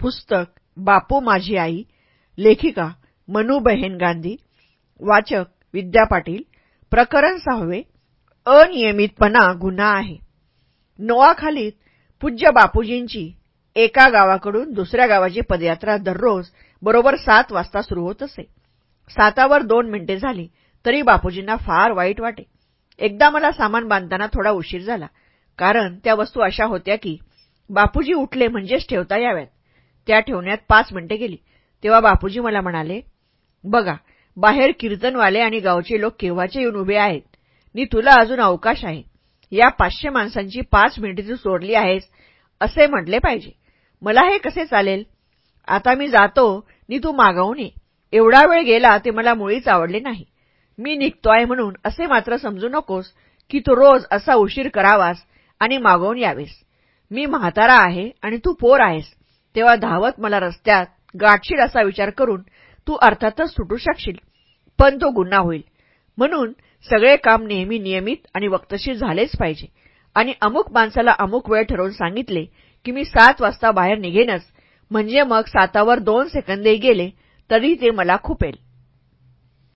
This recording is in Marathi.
पुस्तक बापू माझी आई लेखिका मनूबहेन गांधी वाचक विद्या पाटील प्रकरण सहावे अनियमितपणा गुन्हा आहे. नोआखालीत पूज्य बापूजींची एका गावाकडून दुसऱ्या गावाची पदयात्रा दररोज बरोबर सात वाजता सुरू होत असे. सातावर दोन मिनिटे झाली तरी बापूजींना फार वाईट वाटे. एकदा मला सामान बांधताना थोडा उशीर झाला कारण त्या वस्तू अशा होत्या की बापूजी उठले म्हणजेच ठेवता याव्यात. त्या ठेवण्यात पाच मिनिटे गेली. तेव्हा बापूजी मला म्हणाले बघा बाहेर कीर्तनवाले आणि गावचे लोक केव्हाचे येऊन उभे आहेत? नि तुला अजून अवकाश आहे. या पाचशे माणसांची पाच मिनिटे तू सोडली आहेस असे म्हटले पाहिजे. मला हे कसे चालेल? आता मी जातो नि तू मागवून ये. एवढा वेळ गेला ते मला मुळीच आवडले नाही. मी निघतोय म्हणून असे मात्र समजू नकोस की तू रोज असा उशीर करावास आणि मागवून यावेस. मी म्हातारा आहे आणि तू पोर आहेस. तेव्हा धावत मला रस्त्यात गाठशील असा विचार करून तू अर्थातच सुटू शकशील पण तो गुन्हा होईल. म्हणून सगळे काम नेहमी नियमित आणि वक्तशीर झालेच पाहिजे. आणि अमुक माणसाला अमुक वेळ ठरवून सांगितले की मी सात वाजता बाहेर निघेनच म्हणजे मग सातावर दोन सेकंदही गेले तरी ते मला खुपेल.